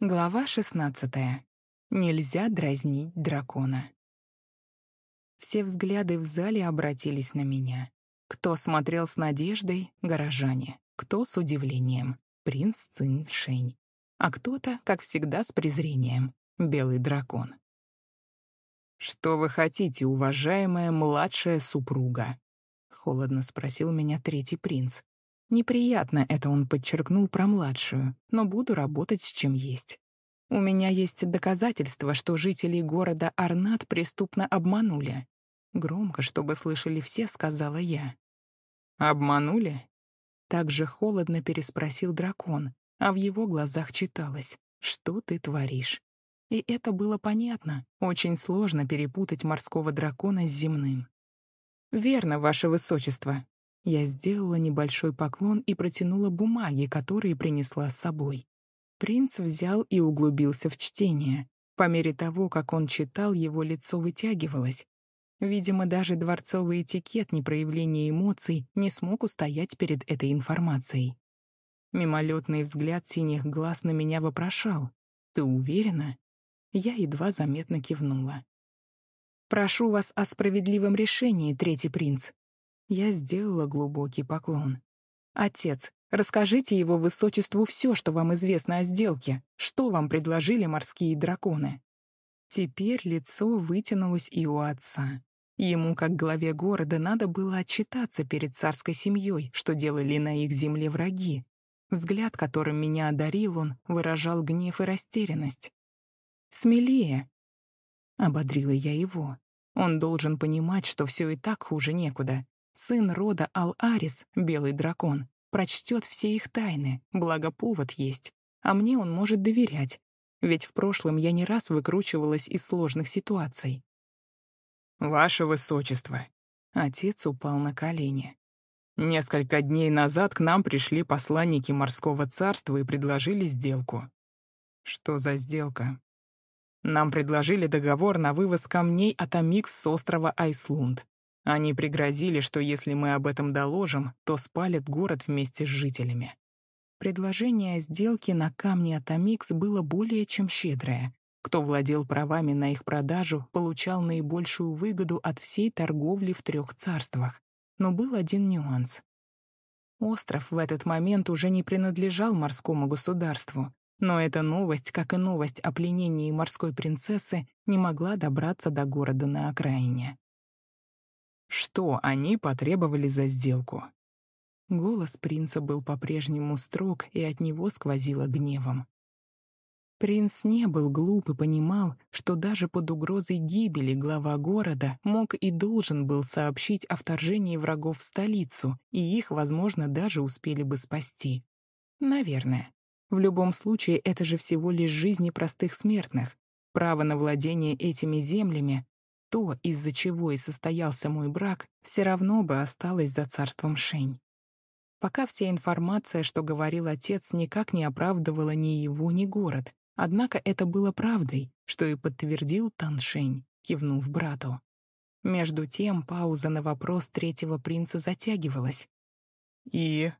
Глава 16. Нельзя дразнить дракона. Все взгляды в зале обратились на меня. Кто смотрел с надеждой — горожане, кто с удивлением — принц Шень, а кто-то, как всегда, с презрением — белый дракон. «Что вы хотите, уважаемая младшая супруга?» — холодно спросил меня третий принц. Неприятно это он подчеркнул про младшую, но буду работать с чем есть. У меня есть доказательства, что жителей города Арнат преступно обманули. Громко, чтобы слышали все, сказала я. «Обманули?» Так же холодно переспросил дракон, а в его глазах читалось «Что ты творишь?». И это было понятно. Очень сложно перепутать морского дракона с земным. «Верно, ваше высочество». Я сделала небольшой поклон и протянула бумаги, которые принесла с собой. Принц взял и углубился в чтение. По мере того, как он читал, его лицо вытягивалось. Видимо, даже дворцовый этикет непроявления эмоций не смог устоять перед этой информацией. Мимолетный взгляд синих глаз на меня вопрошал. «Ты уверена?» Я едва заметно кивнула. «Прошу вас о справедливом решении, третий принц». Я сделала глубокий поклон. «Отец, расскажите его высочеству все, что вам известно о сделке. Что вам предложили морские драконы?» Теперь лицо вытянулось и у отца. Ему, как главе города, надо было отчитаться перед царской семьей, что делали на их земле враги. Взгляд, которым меня одарил он, выражал гнев и растерянность. «Смелее!» — ободрила я его. Он должен понимать, что все и так хуже некуда. Сын рода Ал-Арис, белый дракон, прочтет все их тайны, благо повод есть. А мне он может доверять, ведь в прошлом я не раз выкручивалась из сложных ситуаций. «Ваше Высочество!» Отец упал на колени. Несколько дней назад к нам пришли посланники морского царства и предложили сделку. Что за сделка? Нам предложили договор на вывоз камней от Амикс с острова Айслунд. Они пригрозили, что если мы об этом доложим, то спалят город вместе с жителями. Предложение о сделке на камни от Амикс было более чем щедрое. Кто владел правами на их продажу, получал наибольшую выгоду от всей торговли в трех царствах. Но был один нюанс. Остров в этот момент уже не принадлежал морскому государству, но эта новость, как и новость о пленении морской принцессы, не могла добраться до города на окраине. Что они потребовали за сделку? Голос принца был по-прежнему строг, и от него сквозило гневом. Принц не был глуп и понимал, что даже под угрозой гибели глава города мог и должен был сообщить о вторжении врагов в столицу, и их, возможно, даже успели бы спасти. Наверное. В любом случае, это же всего лишь жизни простых смертных. Право на владение этими землями, то, из-за чего и состоялся мой брак, все равно бы осталось за царством Шень. Пока вся информация, что говорил отец, никак не оправдывала ни его, ни город. Однако это было правдой, что и подтвердил Таншень, кивнув брату. Между тем пауза на вопрос третьего принца затягивалась. И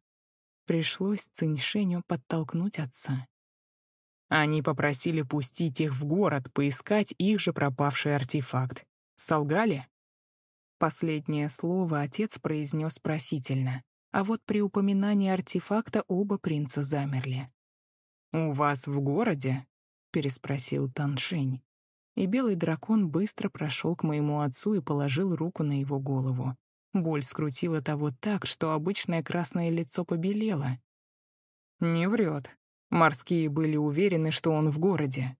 Пришлось Циньшеню подтолкнуть отца. Они попросили пустить их в город, поискать их же пропавший артефакт. Солгали? Последнее слово отец произнес просительно, а вот при упоминании артефакта оба принца замерли. «У вас в городе?» — переспросил Таншень. И белый дракон быстро прошел к моему отцу и положил руку на его голову. Боль скрутила того так, что обычное красное лицо побелело. Не врет. Морские были уверены, что он в городе.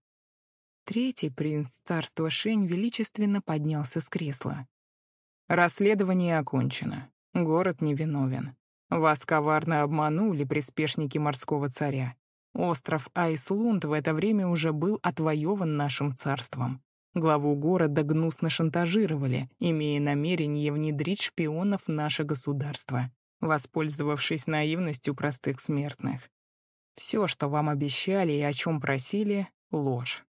Третий принц царства Шень величественно поднялся с кресла. Расследование окончено. Город невиновен. Вас коварно обманули приспешники морского царя. Остров Айслунд в это время уже был отвоеван нашим царством. Главу города гнусно шантажировали, имея намерение внедрить шпионов в наше государство, воспользовавшись наивностью простых смертных. Все, что вам обещали и о чем просили — ложь.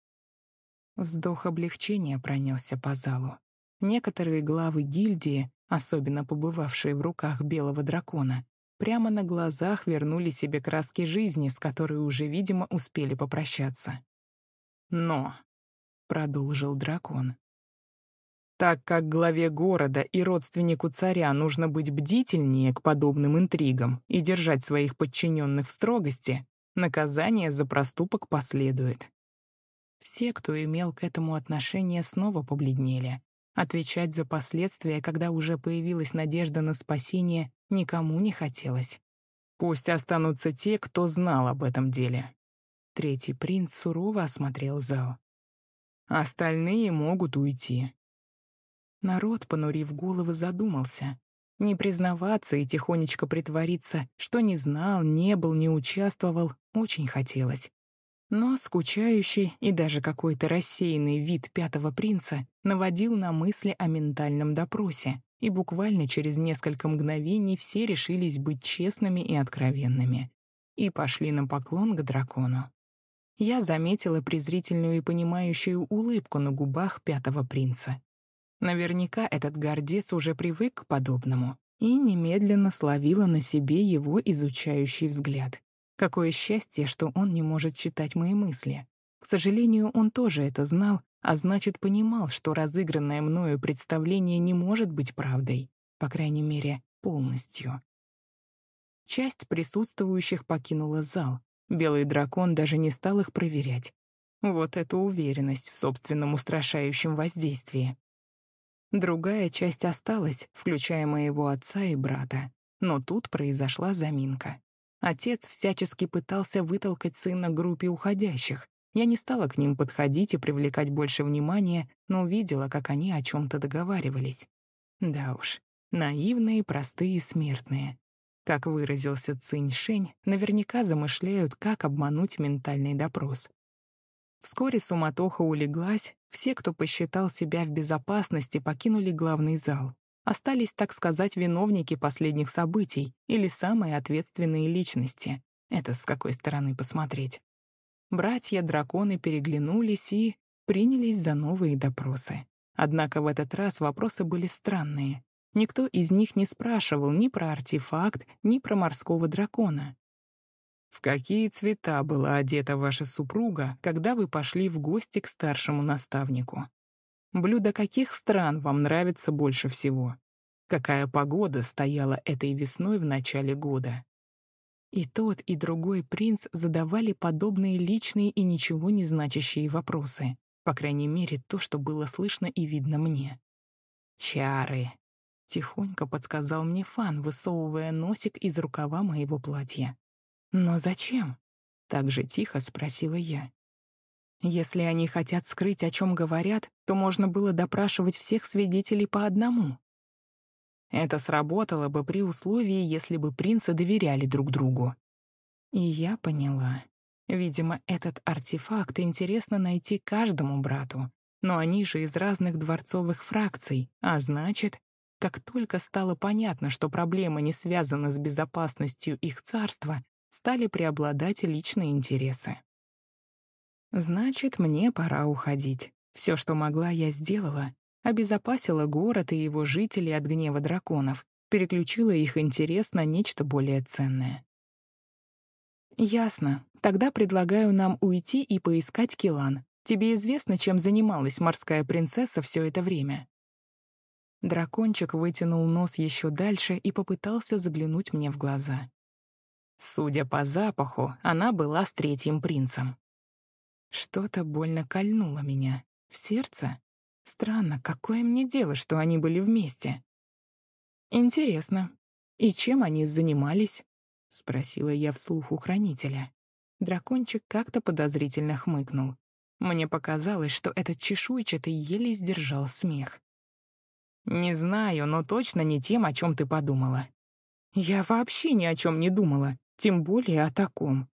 Вздох облегчения пронесся по залу. Некоторые главы гильдии, особенно побывавшие в руках белого дракона, прямо на глазах вернули себе краски жизни, с которой уже, видимо, успели попрощаться. «Но», — продолжил дракон, так как главе города и родственнику царя нужно быть бдительнее к подобным интригам и держать своих подчиненных в строгости, наказание за проступок последует. Все, кто имел к этому отношение, снова побледнели. Отвечать за последствия, когда уже появилась надежда на спасение, никому не хотелось. Пусть останутся те, кто знал об этом деле. Третий принц сурово осмотрел зал. Остальные могут уйти. Народ, понурив головы, задумался. Не признаваться и тихонечко притвориться, что не знал, не был, не участвовал, очень хотелось. Но скучающий и даже какой-то рассеянный вид пятого принца наводил на мысли о ментальном допросе, и буквально через несколько мгновений все решились быть честными и откровенными. И пошли на поклон к дракону. Я заметила презрительную и понимающую улыбку на губах пятого принца. Наверняка этот гордец уже привык к подобному и немедленно словила на себе его изучающий взгляд. Какое счастье, что он не может читать мои мысли. К сожалению, он тоже это знал, а значит, понимал, что разыгранное мною представление не может быть правдой, по крайней мере, полностью. Часть присутствующих покинула зал. Белый дракон даже не стал их проверять. Вот это уверенность в собственном устрашающем воздействии. Другая часть осталась, включая моего отца и брата. Но тут произошла заминка. Отец всячески пытался вытолкать сына группе уходящих. Я не стала к ним подходить и привлекать больше внимания, но увидела, как они о чем-то договаривались. Да уж, наивные, простые смертные. Как выразился Цинь Шень, наверняка замышляют, как обмануть ментальный допрос. Вскоре суматоха улеглась, все, кто посчитал себя в безопасности, покинули главный зал. Остались, так сказать, виновники последних событий или самые ответственные личности. Это с какой стороны посмотреть. Братья-драконы переглянулись и принялись за новые допросы. Однако в этот раз вопросы были странные. Никто из них не спрашивал ни про артефакт, ни про морского дракона. В какие цвета была одета ваша супруга, когда вы пошли в гости к старшему наставнику? Блюда каких стран вам нравится больше всего? Какая погода стояла этой весной в начале года? И тот, и другой принц задавали подобные личные и ничего не значащие вопросы. По крайней мере, то, что было слышно и видно мне. «Чары», — тихонько подсказал мне Фан, высовывая носик из рукава моего платья. «Но зачем?» — так же тихо спросила я. Если они хотят скрыть, о чем говорят, то можно было допрашивать всех свидетелей по одному. Это сработало бы при условии, если бы принцы доверяли друг другу. И я поняла. Видимо, этот артефакт интересно найти каждому брату, но они же из разных дворцовых фракций, а значит, как только стало понятно, что проблема не связана с безопасностью их царства, стали преобладать личные интересы. Значит, мне пора уходить. Все, что могла, я сделала. Обезопасила город и его жителей от гнева драконов, переключила их интерес на нечто более ценное. «Ясно. Тогда предлагаю нам уйти и поискать Килан. Тебе известно, чем занималась морская принцесса все это время?» Дракончик вытянул нос еще дальше и попытался заглянуть мне в глаза. Судя по запаху, она была с третьим принцем. Что-то больно кольнуло меня. В сердце? Странно, какое мне дело, что они были вместе? Интересно, и чем они занимались? Спросила я вслух у хранителя. Дракончик как-то подозрительно хмыкнул. Мне показалось, что этот чешуйчатый еле сдержал смех. «Не знаю, но точно не тем, о чем ты подумала». «Я вообще ни о чем не думала тем более о таком.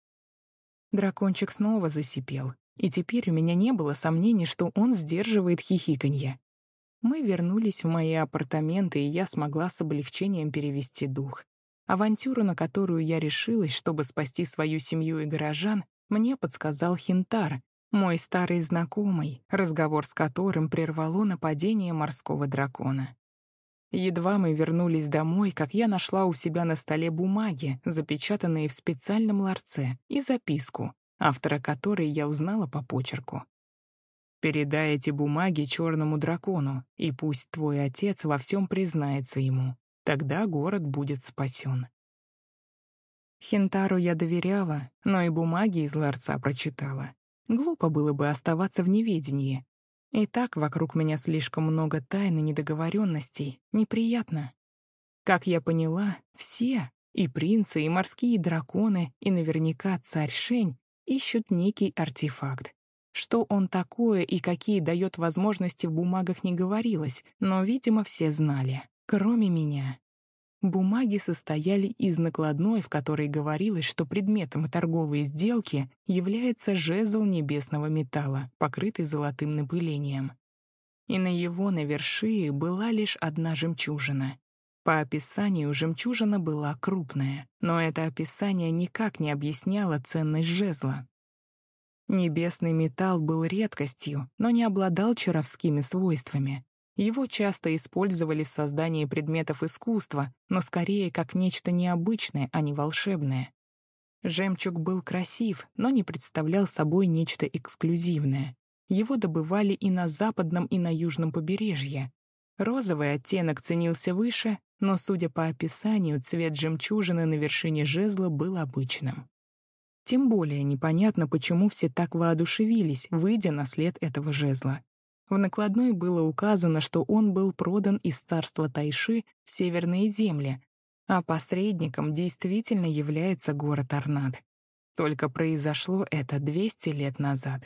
Дракончик снова засипел, и теперь у меня не было сомнений, что он сдерживает хихиканье. Мы вернулись в мои апартаменты, и я смогла с облегчением перевести дух. Авантюру, на которую я решилась, чтобы спасти свою семью и горожан, мне подсказал Хинтар, мой старый знакомый, разговор с которым прервало нападение морского дракона. Едва мы вернулись домой, как я нашла у себя на столе бумаги, запечатанные в специальном ларце, и записку, автора которой я узнала по почерку. «Передай эти бумаги черному дракону, и пусть твой отец во всем признается ему. Тогда город будет спасен». Хинтару я доверяла, но и бумаги из ларца прочитала. Глупо было бы оставаться в неведении. И так вокруг меня слишком много тайн и недоговоренностей. Неприятно. Как я поняла, все, и принцы, и морские драконы, и наверняка царь Шень, ищут некий артефакт. Что он такое и какие дает возможности в бумагах не говорилось, но, видимо, все знали, кроме меня. Бумаги состояли из накладной, в которой говорилось, что предметом торговой сделки является жезл небесного металла, покрытый золотым напылением. И на его навершии была лишь одна жемчужина. По описанию жемчужина была крупная, но это описание никак не объясняло ценность жезла. Небесный металл был редкостью, но не обладал чаровскими свойствами. Его часто использовали в создании предметов искусства, но скорее как нечто необычное, а не волшебное. Жемчуг был красив, но не представлял собой нечто эксклюзивное. Его добывали и на западном, и на южном побережье. Розовый оттенок ценился выше, но, судя по описанию, цвет жемчужины на вершине жезла был обычным. Тем более непонятно, почему все так воодушевились, выйдя на след этого жезла. В накладной было указано, что он был продан из царства Тайши в северные земли, а посредником действительно является город Арнад. Только произошло это 200 лет назад.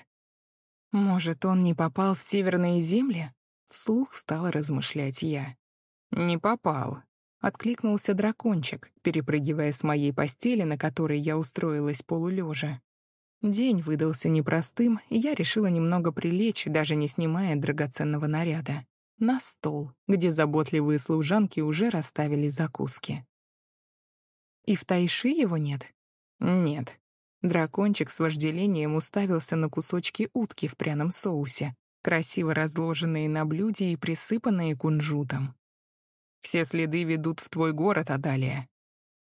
«Может, он не попал в северные земли?» — вслух стала размышлять я. «Не попал», — откликнулся дракончик, перепрыгивая с моей постели, на которой я устроилась полулежа. День выдался непростым, и я решила немного прилечь, даже не снимая драгоценного наряда. На стол, где заботливые служанки уже расставили закуски. И в Тайши его нет? Нет. Дракончик с вожделением уставился на кусочки утки в пряном соусе, красиво разложенные на блюде и присыпанные кунжутом. Все следы ведут в твой город, Адалия.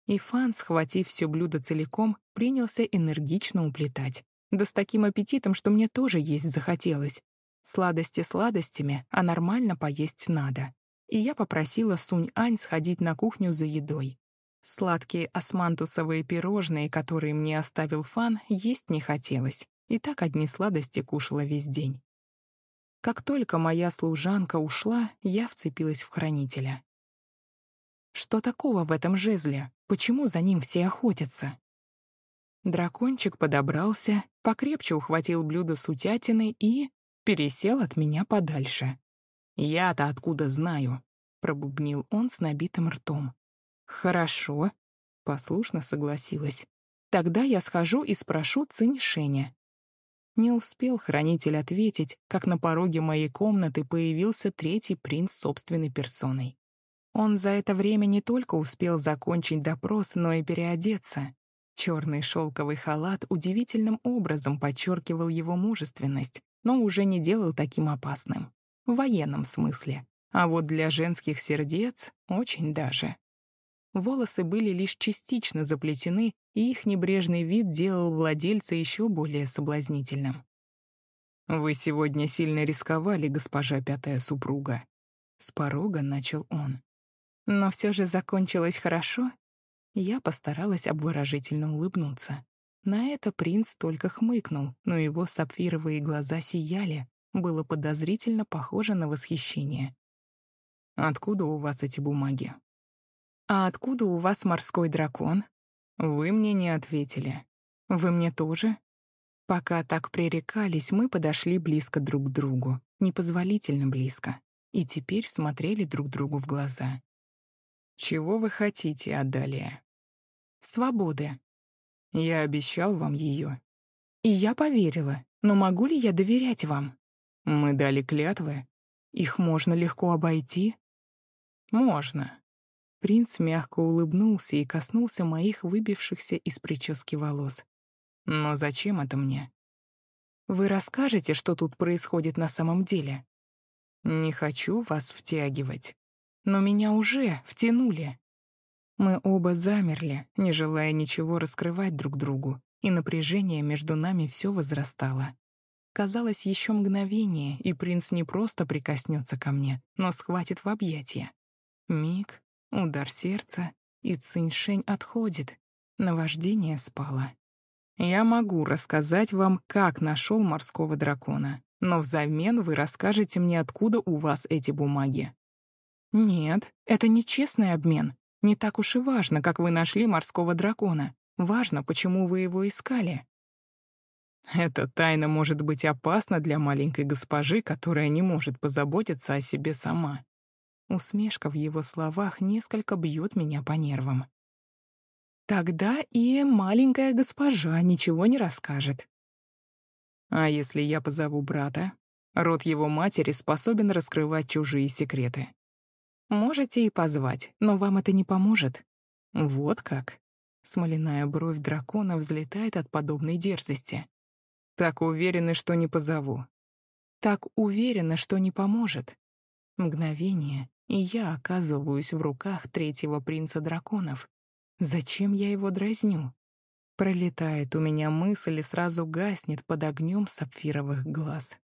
И Фан, схватив все блюдо целиком, принялся энергично уплетать. Да с таким аппетитом, что мне тоже есть захотелось. Сладости сладостями, а нормально поесть надо. И я попросила Сунь-Ань сходить на кухню за едой. Сладкие османтусовые пирожные, которые мне оставил Фан, есть не хотелось. И так одни сладости кушала весь день. Как только моя служанка ушла, я вцепилась в хранителя. Что такого в этом жезле? Почему за ним все охотятся? Дракончик подобрался, покрепче ухватил блюдо с утятиной и пересел от меня подальше. «Я-то откуда знаю?» — пробубнил он с набитым ртом. «Хорошо», — послушно согласилась. «Тогда я схожу и спрошу Циньшеня». Не успел хранитель ответить, как на пороге моей комнаты появился третий принц собственной персоной. Он за это время не только успел закончить допрос, но и переодеться. Черный шелковый халат удивительным образом подчеркивал его мужественность, но уже не делал таким опасным. В военном смысле. А вот для женских сердец очень даже. Волосы были лишь частично заплетены, и их небрежный вид делал владельца еще более соблазнительным. «Вы сегодня сильно рисковали, госпожа пятая супруга», — с порога начал он. Но все же закончилось хорошо. Я постаралась обворожительно улыбнуться. На это принц только хмыкнул, но его сапфировые глаза сияли. Было подозрительно похоже на восхищение. «Откуда у вас эти бумаги?» «А откуда у вас морской дракон?» «Вы мне не ответили». «Вы мне тоже?» Пока так пререкались, мы подошли близко друг к другу, непозволительно близко, и теперь смотрели друг другу в глаза. Чего вы хотите, Адалия? Свободы. Я обещал вам ее. И я поверила. Но могу ли я доверять вам? Мы дали клятвы. Их можно легко обойти? Можно. Принц мягко улыбнулся и коснулся моих выбившихся из прически волос. Но зачем это мне? Вы расскажете, что тут происходит на самом деле? Не хочу вас втягивать. Но меня уже втянули. Мы оба замерли, не желая ничего раскрывать друг другу, и напряжение между нами все возрастало. Казалось, еще мгновение, и принц не просто прикоснется ко мне, но схватит в объятия. Миг, удар сердца, и Циньшень отходит. Наваждение спало. Я могу рассказать вам, как нашел морского дракона, но взамен вы расскажете мне, откуда у вас эти бумаги. Нет, это не честный обмен. Не так уж и важно, как вы нашли морского дракона. Важно, почему вы его искали. Эта тайна может быть опасна для маленькой госпожи, которая не может позаботиться о себе сама. Усмешка в его словах несколько бьет меня по нервам. Тогда и маленькая госпожа ничего не расскажет. А если я позову брата? Род его матери способен раскрывать чужие секреты. Можете и позвать, но вам это не поможет. Вот как. Смоляная бровь дракона взлетает от подобной дерзости. Так уверены, что не позову. Так уверена, что не поможет. Мгновение, и я оказываюсь в руках третьего принца драконов. Зачем я его дразню? Пролетает у меня мысль и сразу гаснет под огнем сапфировых глаз.